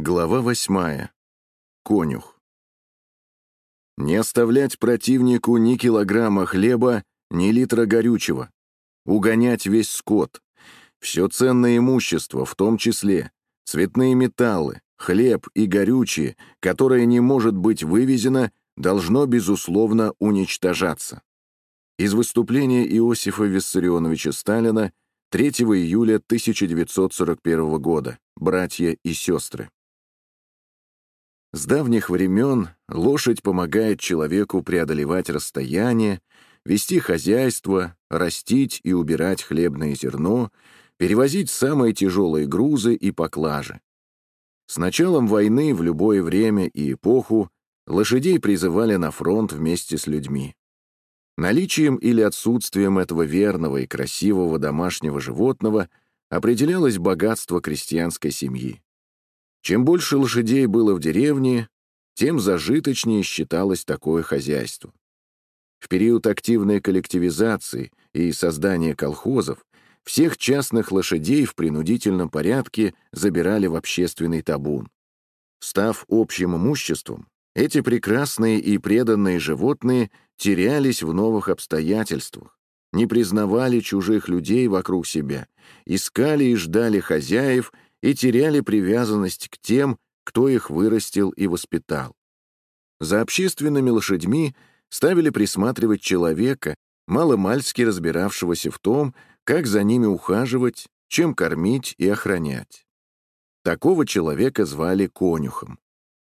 Глава восьмая. Конюх. Не оставлять противнику ни килограмма хлеба, ни литра горючего. Угонять весь скот. Все ценное имущество, в том числе цветные металлы, хлеб и горючее, которое не может быть вывезено, должно, безусловно, уничтожаться. Из выступления Иосифа Виссарионовича Сталина 3 июля 1941 года. Братья и сестры. С давних времен лошадь помогает человеку преодолевать расстояние, вести хозяйство, растить и убирать хлебное зерно, перевозить самые тяжелые грузы и поклажи. С началом войны в любое время и эпоху лошадей призывали на фронт вместе с людьми. Наличием или отсутствием этого верного и красивого домашнего животного определялось богатство крестьянской семьи. Чем больше лошадей было в деревне, тем зажиточнее считалось такое хозяйство. В период активной коллективизации и создания колхозов всех частных лошадей в принудительном порядке забирали в общественный табун. Став общим имуществом, эти прекрасные и преданные животные терялись в новых обстоятельствах, не признавали чужих людей вокруг себя, искали и ждали хозяев и теряли привязанность к тем, кто их вырастил и воспитал. За общественными лошадьми ставили присматривать человека, маломальски разбиравшегося в том, как за ними ухаживать, чем кормить и охранять. Такого человека звали конюхом.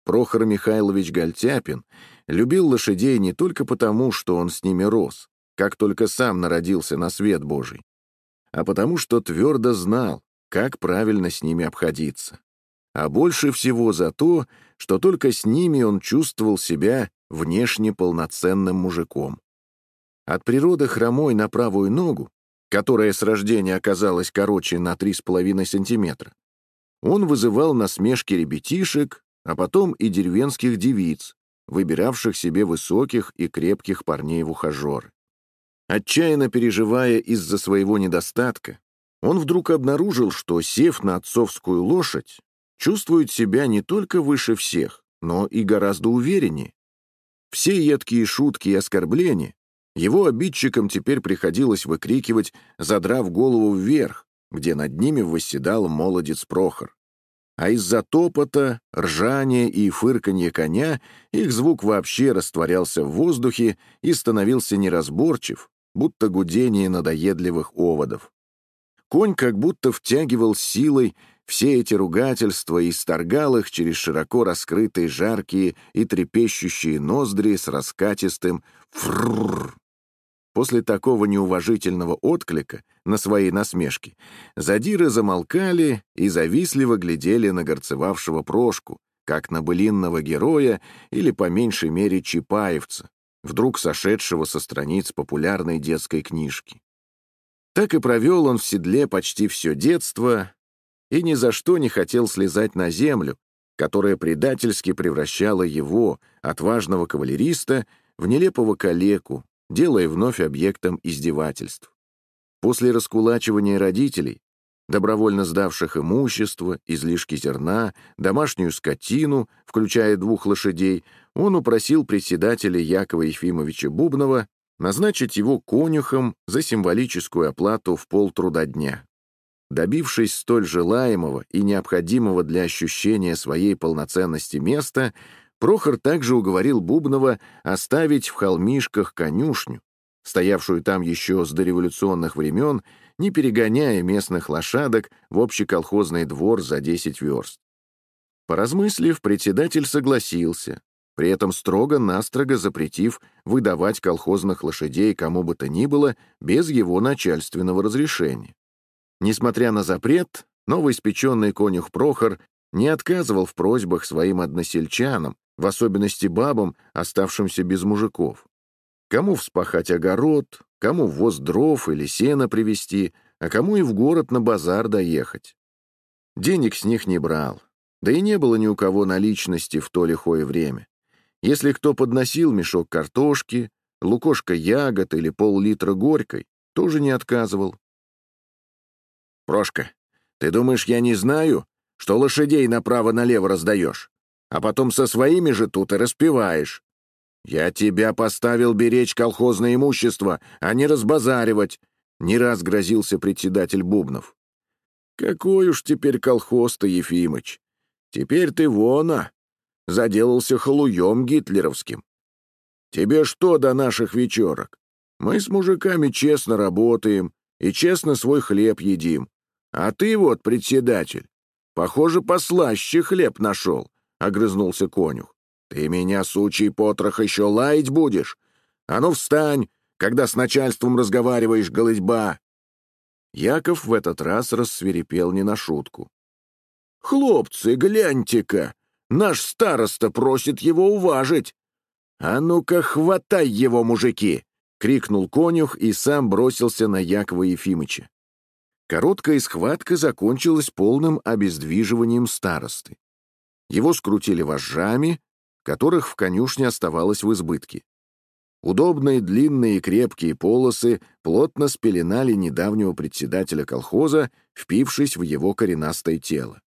Прохор Михайлович Гальтяпин любил лошадей не только потому, что он с ними рос, как только сам народился на свет Божий, а потому что твердо знал, как правильно с ними обходиться. А больше всего за то, что только с ними он чувствовал себя внешне полноценным мужиком. От природы хромой на правую ногу, которая с рождения оказалась короче на 3,5 сантиметра, он вызывал насмешки ребятишек, а потом и деревенских девиц, выбиравших себе высоких и крепких парней в ухажеры. Отчаянно переживая из-за своего недостатка, он вдруг обнаружил, что, сев на отцовскую лошадь, чувствует себя не только выше всех, но и гораздо увереннее. Все едкие шутки и оскорбления его обидчикам теперь приходилось выкрикивать, задрав голову вверх, где над ними восседал молодец Прохор. А из-за топота, ржания и фырканья коня их звук вообще растворялся в воздухе и становился неразборчив, будто гудение надоедливых оводов. Конь как будто втягивал силой все эти ругательства и исторгал их через широко раскрытые жаркие и трепещущие ноздри с раскатистым «фрррр». После такого неуважительного отклика на свои насмешки задиры замолкали и завистливо глядели на горцевавшего Прошку, как на былинного героя или, по меньшей мере, чапаевца, вдруг сошедшего со страниц популярной детской книжки. Так и провел он в седле почти все детство и ни за что не хотел слезать на землю, которая предательски превращала его, отважного кавалериста, в нелепого калеку, делая вновь объектом издевательств. После раскулачивания родителей, добровольно сдавших имущество, излишки зерна, домашнюю скотину, включая двух лошадей, он упросил председателя Якова Ефимовича Бубнова назначить его конюхом за символическую оплату в полтруда дня. Добившись столь желаемого и необходимого для ощущения своей полноценности места, Прохор также уговорил Бубнова оставить в холмишках конюшню, стоявшую там еще с дореволюционных времен, не перегоняя местных лошадок в общеколхозный двор за 10 верст. Поразмыслив, председатель согласился, при этом строго-настрого запретив выдавать колхозных лошадей кому бы то ни было без его начальственного разрешения. Несмотря на запрет, новоиспеченный конюх Прохор не отказывал в просьбах своим односельчанам, в особенности бабам, оставшимся без мужиков. Кому вспахать огород, кому воз дров или сена привезти, а кому и в город на базар доехать. Денег с них не брал, да и не было ни у кого наличности в то лихое время. Если кто подносил мешок картошки, лукошка ягод или пол-литра горькой, тоже не отказывал. «Прошка, ты думаешь, я не знаю, что лошадей направо-налево раздаешь, а потом со своими же тут и распеваешь. Я тебя поставил беречь колхозное имущество, а не разбазаривать, — не раз грозился председатель Бубнов. Какой уж теперь колхоз-то, Ефимыч? Теперь ты вона, заделался халуем гитлеровским. Тебе что до наших вечерок? Мы с мужиками честно работаем и честно свой хлеб едим. А ты вот, председатель, похоже, послаще хлеб нашел, — огрызнулся конюх. Ты меня, сучий потрох, еще лаять будешь? А ну встань, когда с начальством разговариваешь, голытьба. Яков в этот раз рассверепел не на шутку. «Хлопцы, гляньте-ка! Наш староста просит его уважить! А ну-ка, хватай его, мужики!» — крикнул конюх и сам бросился на Якова Ефимыча. Короткая схватка закончилась полным обездвиживанием старосты. Его скрутили вожжами, которых в конюшне оставалось в избытке. Удобные длинные крепкие полосы плотно спеленали недавнего председателя колхоза, впившись в его коренастое тело.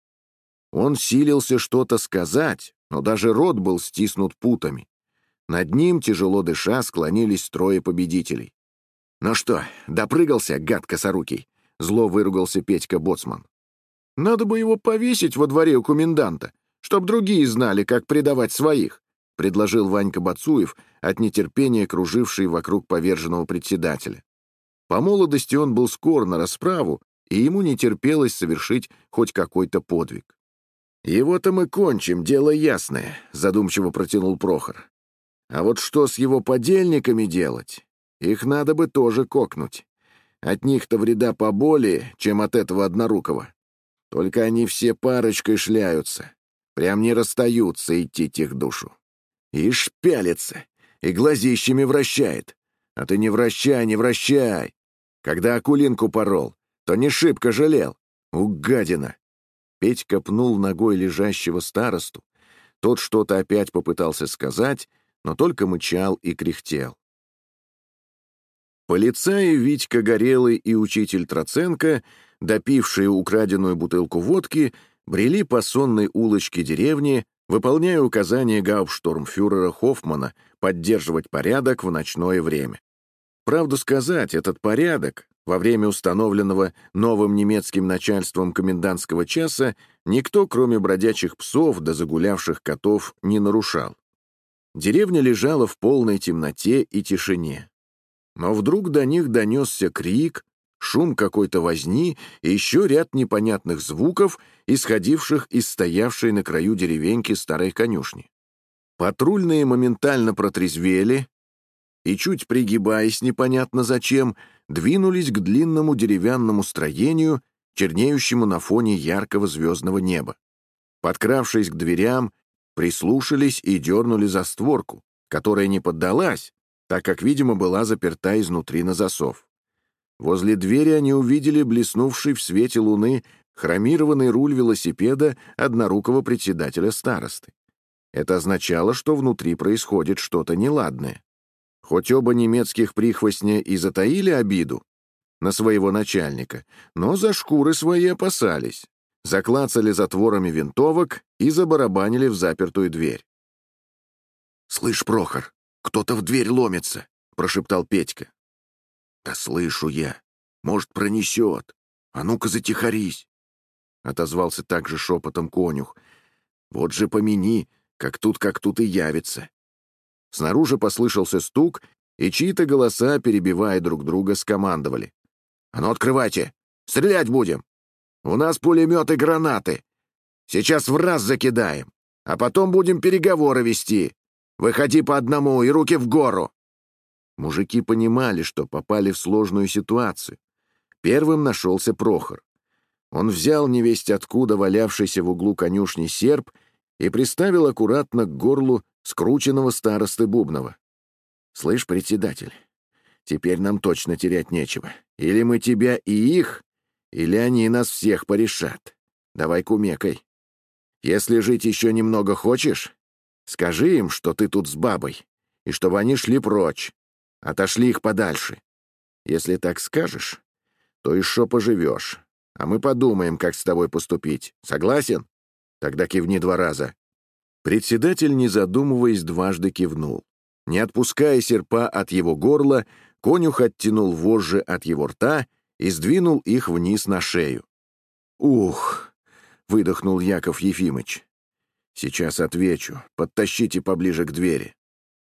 Он силился что-то сказать, но даже рот был стиснут путами. Над ним, тяжело дыша, склонились трое победителей. «Ну что, допрыгался, гад косорукий?» — зло выругался Петька Боцман. «Надо бы его повесить во дворе у коменданта, чтоб другие знали, как предавать своих», — предложил Ванька Бацуев, от нетерпения круживший вокруг поверженного председателя. По молодости он был скор на расправу, и ему не терпелось совершить хоть какой-то подвиг. «Его-то мы кончим, дело ясное», — задумчиво протянул Прохор. «А вот что с его подельниками делать? Их надо бы тоже кокнуть. От них-то вреда поболее, чем от этого однорукого. Только они все парочкой шляются, прям не расстаются идти тех душу. И шпялится, и глазищами вращает. А ты не вращай, не вращай. Когда Акулинку порол, то не шибко жалел. У гадина. Петька пнул ногой лежащего старосту. Тот что-то опять попытался сказать, но только мычал и кряхтел. Полицаи Витька Горелый и учитель Троценко, допившие украденную бутылку водки, брели по сонной улочке деревни, выполняя указания гауптштурмфюрера Хоффмана поддерживать порядок в ночное время. Правду сказать, этот порядок во время установленного новым немецким начальством комендантского часа никто, кроме бродячих псов да загулявших котов, не нарушал. Деревня лежала в полной темноте и тишине. Но вдруг до них донесся крик, шум какой-то возни и еще ряд непонятных звуков, исходивших из стоявшей на краю деревеньки старой конюшни. Патрульные моментально протрезвели и, чуть пригибаясь непонятно зачем, двинулись к длинному деревянному строению, чернеющему на фоне яркого звездного неба. Подкравшись к дверям, прислушались и дернули за створку, которая не поддалась, так как, видимо, была заперта изнутри на засов. Возле двери они увидели блеснувший в свете луны хромированный руль велосипеда однорукого председателя старосты. Это означало, что внутри происходит что-то неладное. Хоть оба немецких прихвостня и затаили обиду на своего начальника, но за шкуры свои опасались, заклацали затворами винтовок и забарабанили в запертую дверь. «Слышь, Прохор, кто-то в дверь ломится», — прошептал Петька. «Да слышу я. Может, пронесет. А ну-ка затихарись!» Отозвался также шепотом конюх. «Вот же помяни, как тут, как тут и явится». Снаружи послышался стук, и чьи-то голоса, перебивая друг друга, скомандовали. «А ну, открывайте! Стрелять будем! У нас пулемет и гранаты! Сейчас в раз закидаем, а потом будем переговоры вести! Выходи по одному и руки в гору!» Мужики понимали, что попали в сложную ситуацию. Первым нашелся Прохор. Он взял невесть откуда валявшийся в углу конюшни серп и приставил аккуратно к горлу скрученного старосты Бубнова. «Слышь, председатель, теперь нам точно терять нечего. Или мы тебя и их, или они нас всех порешат. Давай кумекай. Если жить еще немного хочешь, скажи им, что ты тут с бабой, и чтобы они шли прочь, Отошли их подальше. Если так скажешь, то еще поживешь. а мы подумаем, как с тобой поступить. Согласен? Тогда кивни два раза». Председатель, не задумываясь, дважды кивнул. Не отпуская серпа от его горла, конюх оттянул вожжи от его рта и сдвинул их вниз на шею. «Ух!» — выдохнул Яков Ефимыч. «Сейчас отвечу. Подтащите поближе к двери».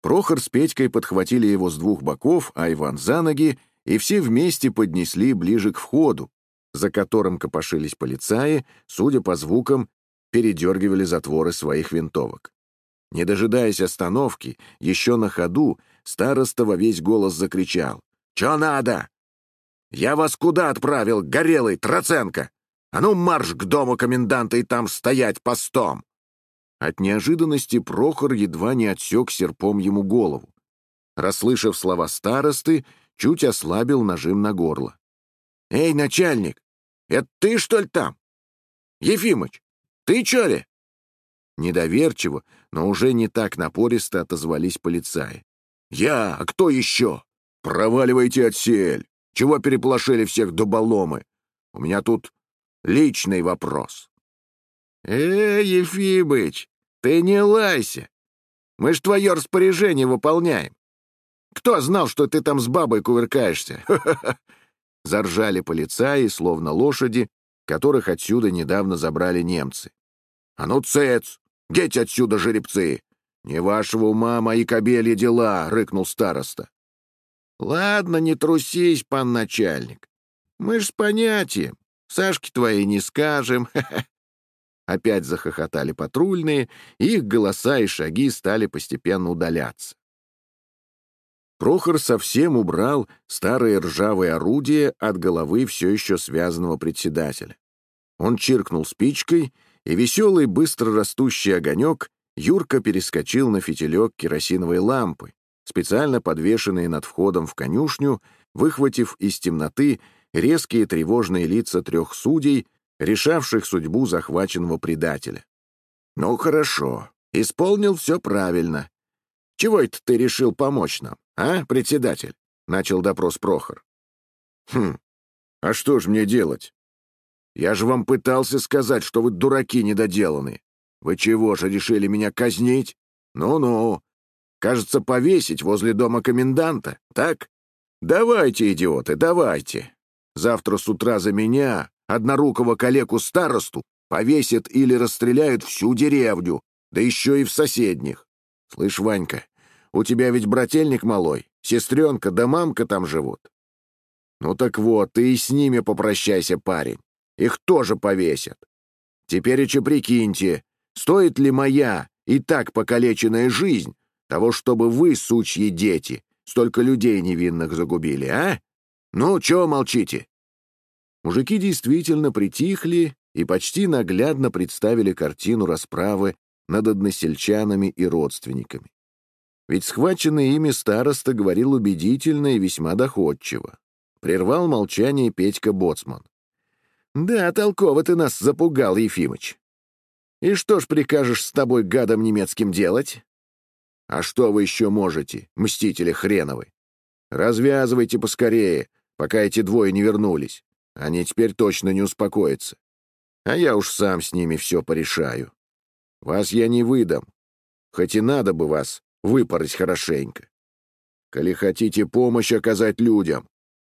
Прохор с Петькой подхватили его с двух боков, а Иван за ноги, и все вместе поднесли ближе к входу, за которым копошились полицаи, судя по звукам, передергивали затворы своих винтовок. Не дожидаясь остановки, еще на ходу, староста во весь голос закричал. «Че надо? Я вас куда отправил, горелый, Троценко? А ну марш к дому коменданта и там стоять постом!» От неожиданности Прохор едва не отсек серпом ему голову. Расслышав слова старосты, чуть ослабил нажим на горло. «Эй, начальник, это ты, что ли, там? Ефимыч, ты чё ли?» Недоверчиво, но уже не так напористо отозвались полицаи. «Я? А кто еще? Проваливайте отсель! Чего переполошили всех дуболомы? У меня тут личный вопрос». «Э, Ефимыч, ты не лайся! Мы ж твое распоряжение выполняем. Кто знал, что ты там с бабой кувыркаешься? Заржали полицаи, словно лошади, которых отсюда недавно забрали немцы. «А ну, цец! Дети отсюда, жеребцы! Не вашего ума мои кобелья дела!» — рыкнул староста. «Ладно, не трусись, пан начальник. Мы ж с понятием. Сашке твоей не скажем. Опять захохотали патрульные, и их голоса и шаги стали постепенно удаляться. Прохор совсем убрал старое ржавое орудие от головы все еще связанного председателя. Он чиркнул спичкой, и веселый, быстро растущий огонек Юрка перескочил на фитилек керосиновой лампы, специально подвешенные над входом в конюшню, выхватив из темноты резкие тревожные лица трех судей, решавших судьбу захваченного предателя. «Ну хорошо, исполнил все правильно. Чего это ты решил помочь нам, а, председатель?» — начал допрос Прохор. «Хм, а что ж мне делать? Я же вам пытался сказать, что вы дураки недоделанные. Вы чего же решили меня казнить? Ну-ну. Кажется, повесить возле дома коменданта, так? Давайте, идиоты, давайте. Завтра с утра за меня, однорукого калеку-старосту, повесят или расстреляют всю деревню, да еще и в соседних. Слышь, Ванька, у тебя ведь брательник малой, сестренка да мамка там живут. Ну так вот, ты и с ними попрощайся, парень. Их тоже повесят. Теперь еще прикиньте, стоит ли моя и так покалеченная жизнь того, чтобы вы, сучьи дети, столько людей невинных загубили, а? Ну, чего молчите?» Мужики действительно притихли и почти наглядно представили картину расправы над односельчанами и родственниками. Ведь схваченный ими староста говорил убедительно и весьма доходчиво. Прервал молчание Петька Боцман. «Да, толково ты нас запугал, Ефимыч. И что ж прикажешь с тобой, гадом немецким, делать?» «А что вы еще можете, мстители хреновы? Развязывайте поскорее, пока эти двое не вернулись. Они теперь точно не успокоятся. А я уж сам с ними все порешаю. Вас я не выдам, хоть и надо бы вас выпороть хорошенько. Коли хотите помощь оказать людям,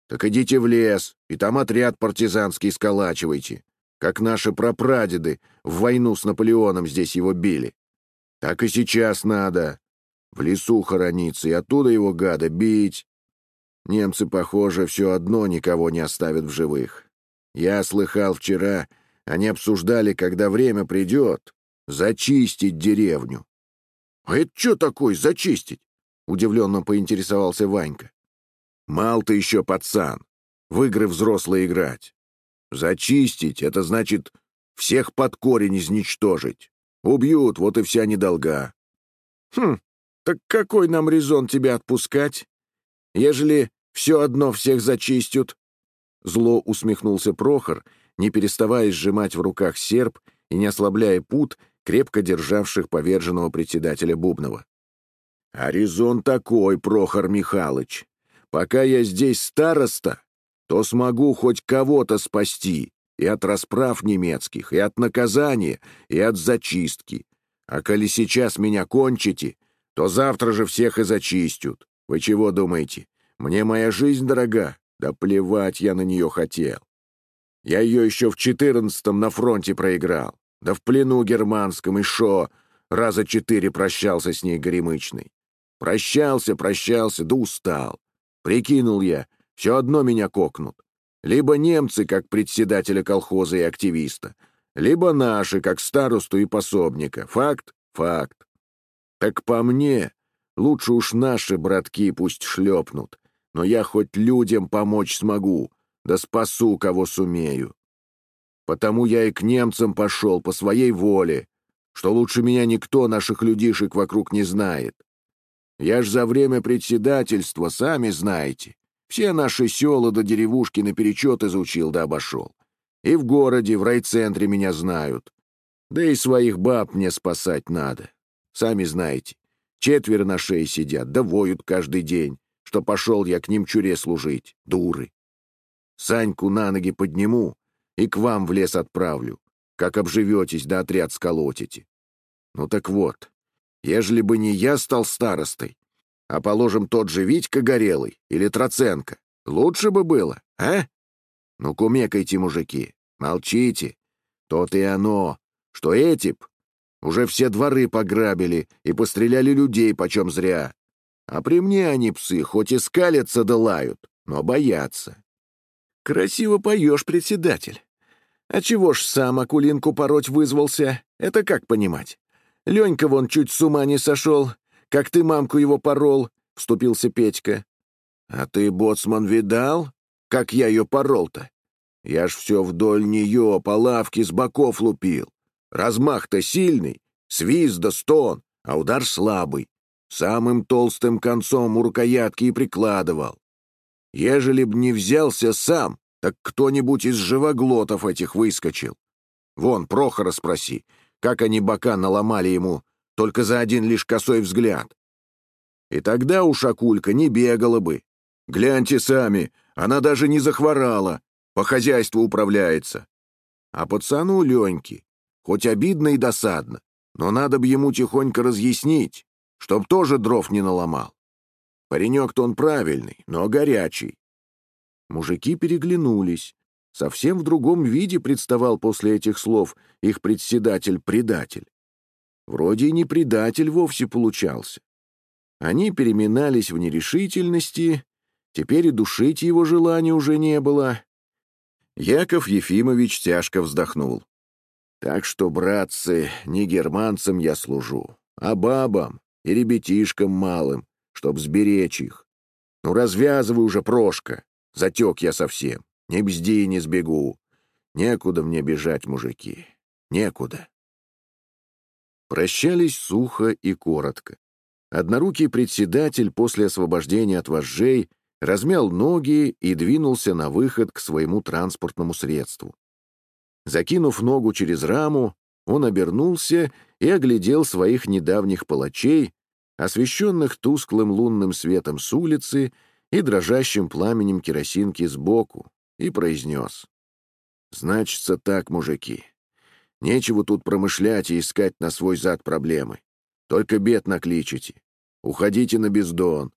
так идите в лес, и там отряд партизанский сколачивайте, как наши прапрадеды в войну с Наполеоном здесь его били. Так и сейчас надо. В лесу хорониться и оттуда его, гада, бить. Немцы, похоже, все одно никого не оставят в живых. Я слыхал вчера, они обсуждали, когда время придет, зачистить деревню. «А это что такое зачистить?» — удивленно поинтересовался Ванька. «Мал ты еще пацан, в игры взрослые играть. Зачистить — это значит всех под корень изничтожить. Убьют, вот и вся недолга». «Хм, так какой нам резон тебя отпускать, ежели все одно всех зачистят?» Зло усмехнулся Прохор, не переставая сжимать в руках серп и не ослабляя пут, крепко державших поверженного председателя Бубнова. «Аризон такой, Прохор Михайлович. Пока я здесь староста, то смогу хоть кого-то спасти и от расправ немецких, и от наказания, и от зачистки. А коли сейчас меня кончите, то завтра же всех и зачистят. Вы чего думаете? Мне моя жизнь дорога? Да плевать я на нее хотел. Я ее еще в четырнадцатом на фронте проиграл. Да в плену германском и шо, раза четыре прощался с ней горемычный. Прощался, прощался, да устал. Прикинул я, все одно меня кокнут. Либо немцы, как председателя колхоза и активиста, либо наши, как старосту и пособника. Факт? Факт. Так по мне, лучше уж наши братки пусть шлепнут, но я хоть людям помочь смогу, да спасу, кого сумею. Потому я и к немцам пошел по своей воле, что лучше меня никто наших людишек вокруг не знает. Я ж за время председательства, сами знаете, все наши села до деревушки наперечет изучил да обошел. И в городе, в райцентре меня знают. Да и своих баб мне спасать надо. Сами знаете, четверо на шее сидят, да воют каждый день, что пошел я к ним чуре служить, дуры. Саньку на ноги подниму и к вам в лес отправлю, как обживетесь да отряд сколотите. Ну так вот, ежели бы не я стал старостой, а, положим, тот же Витька Горелый или Троценко, лучше бы было, а? Ну, кумекайте, мужики, молчите. То-то и оно, что эти б уже все дворы пограбили и постреляли людей почем зря. А при мне они, псы, хоть и скалятся да лают, но боятся. Красиво поешь, председатель. А чего ж сам Акулинку пороть вызвался? Это как понимать? Ленька вон чуть с ума не сошел, как ты мамку его порол, — вступился Петька. А ты, боцман, видал, как я ее порол-то? Я ж все вдоль нее по лавке с боков лупил. Размах-то сильный, свист да стон, а удар слабый. Самым толстым концом у рукоятки и прикладывал. Ежели б не взялся сам, так кто-нибудь из живоглотов этих выскочил. Вон, Прохора спроси, как они бока наломали ему только за один лишь косой взгляд. И тогда у Шакулька не бегала бы. Гляньте сами, она даже не захворала, по хозяйству управляется. А пацану Леньке, хоть обидно и досадно, но надо бы ему тихонько разъяснить, чтоб тоже дров не наломал. Паренек-то он правильный, но горячий. Мужики переглянулись. Совсем в другом виде представал после этих слов их председатель-предатель. Вроде и не предатель вовсе получался. Они переминались в нерешительности, теперь и душить его желания уже не было. Яков Ефимович тяжко вздохнул. «Так что, братцы, не германцам я служу, а бабам и ребятишкам малым, чтоб сберечь их. Ну, развязывай уже, Прошка, затек я совсем, не бзди, не сбегу. Некуда мне бежать, мужики, некуда». Прощались сухо и коротко. Однорукий председатель после освобождения от вожжей размял ноги и двинулся на выход к своему транспортному средству. Закинув ногу через раму, он обернулся и оглядел своих недавних палачей, освещенных тусклым лунным светом с улицы и дрожащим пламенем керосинки сбоку, и произнес. «Значится так, мужики. Нечего тут промышлять и искать на свой зад проблемы. Только бед накличите. Уходите на бездон.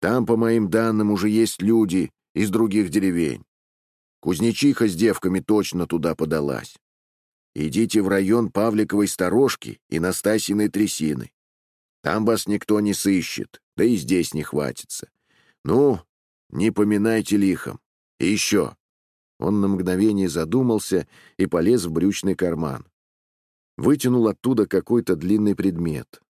Там, по моим данным, уже есть люди из других деревень. Кузнечиха с девками точно туда подалась. Идите в район Павликовой сторожки и Настасьиной трясины. Там вас никто не сыщет, да и здесь не хватится. Ну, не поминайте лихом. И еще. Он на мгновение задумался и полез в брючный карман. Вытянул оттуда какой-то длинный предмет.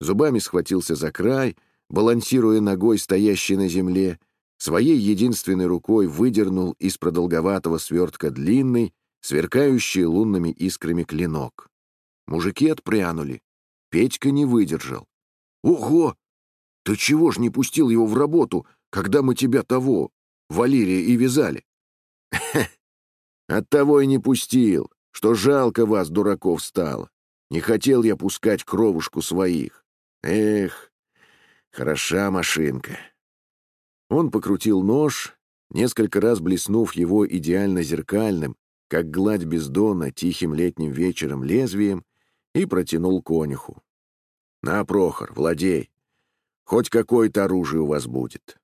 Зубами схватился за край — балансируя ногой, стоящей на земле, своей единственной рукой выдернул из продолговатого свертка длинный, сверкающий лунными искрами клинок. Мужики отпрянули. Петька не выдержал. «Ого! Ты чего ж не пустил его в работу, когда мы тебя того, Валерия, и вязали?» «Оттого и не пустил, что жалко вас, дураков, стало. Не хотел я пускать кровушку своих. Эх, Хороша машинка. Он покрутил нож, несколько раз блеснув его идеально зеркальным, как гладь бездонно тихим летним вечером лезвием, и протянул конюху. «На, Прохор, владей. Хоть какое-то оружие у вас будет».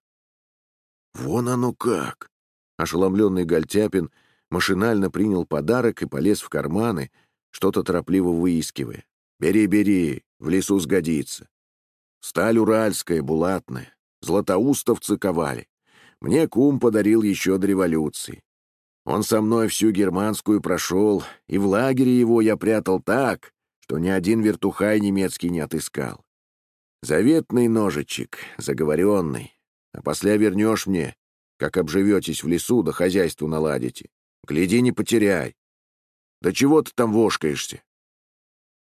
«Вон оно как!» Ошеломленный Гальтяпин машинально принял подарок и полез в карманы, что-то торопливо выискивая. «Бери, бери, в лесу сгодится. Сталь уральская, булатная, златоустовцы ковали. Мне кум подарил еще до революции. Он со мной всю германскую прошел, и в лагере его я прятал так, что ни один вертухай немецкий не отыскал. Заветный ножичек, заговоренный. А после вернешь мне, как обживетесь в лесу, да хозяйство наладите. Гляди, не потеряй. Да чего ты там вошкаешься?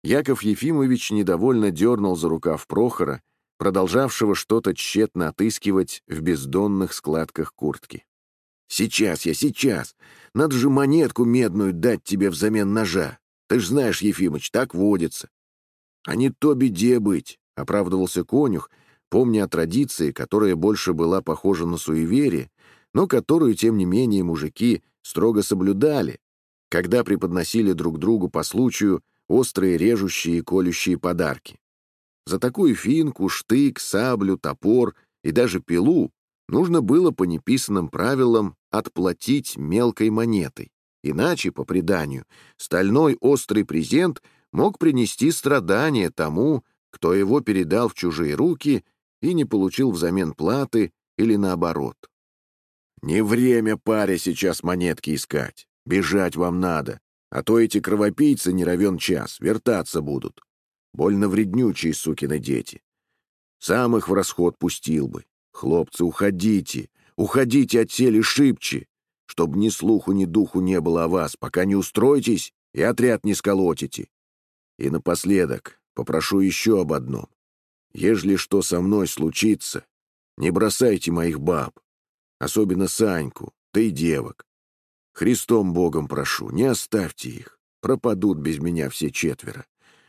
Яков Ефимович недовольно дернул за рукав Прохора, продолжавшего что-то тщетно отыскивать в бездонных складках куртки. «Сейчас я, сейчас! Надо же монетку медную дать тебе взамен ножа. Ты ж знаешь, Ефимыч, так водится». «А не то беде быть», — оправдывался конюх, помня о традиции, которая больше была похожа на суеверие, но которую, тем не менее, мужики строго соблюдали, когда преподносили друг другу по случаю острые режущие и колющие подарки. За такую финку, штык, саблю, топор и даже пилу нужно было по неписанным правилам отплатить мелкой монетой. Иначе, по преданию, стальной острый презент мог принести страдания тому, кто его передал в чужие руки и не получил взамен платы или наоборот. «Не время паре сейчас монетки искать. Бежать вам надо, а то эти кровопийцы не равен час, вертаться будут. Больно вреднючие сукины дети. Сам их в расход пустил бы. Хлопцы, уходите, уходите от сели шибче, чтоб ни слуху, ни духу не было о вас, пока не устроитесь и отряд не сколотите. И напоследок попрошу еще об одном. Ежели что со мной случится, не бросайте моих баб, особенно Саньку, да и девок. Христом Богом прошу, не оставьте их. Пропадут без меня все четверо.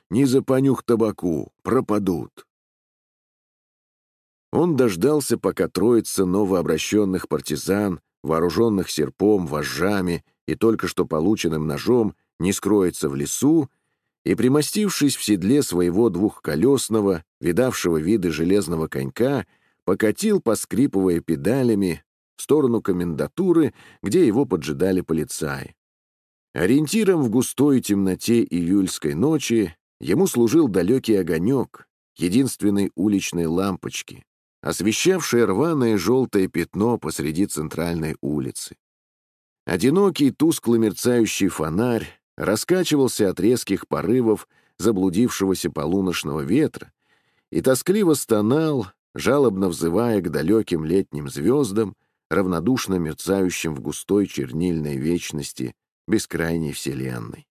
Не за понюх табаку, пропадут. Он дождался, пока троица новообращенных партизан, вооруженных серпом, вожжами и только что полученным ножом, не скроется в лесу, и, примостившись в седле своего двухколесного, видавшего виды железного конька, покатил, поскрипывая педалями, в сторону комендатуры, где его поджидали полицаи. Ориентиром в густой темноте июльской ночи ему служил далекий огонек, единственной уличной лампочки, освещавшее рваное желтое пятно посреди центральной улицы. Одинокий тускло мерцающий фонарь раскачивался от резких порывов заблудившегося полуночного ветра и тоскливо стонал, жалобно взывая к далеким летним звездам, равнодушно мерцающим в густой чернильной вечности бескрайней вселенной.